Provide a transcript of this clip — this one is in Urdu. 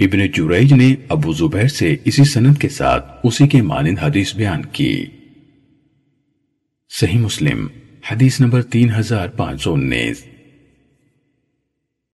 ابن جریج نے ابو زبیر سے اسی سند کے ساتھ اسی کے مانند حدیث بیان کی۔ صحیح مسلم، حدیث نمبر تین ہزار پانچ سو انیس۔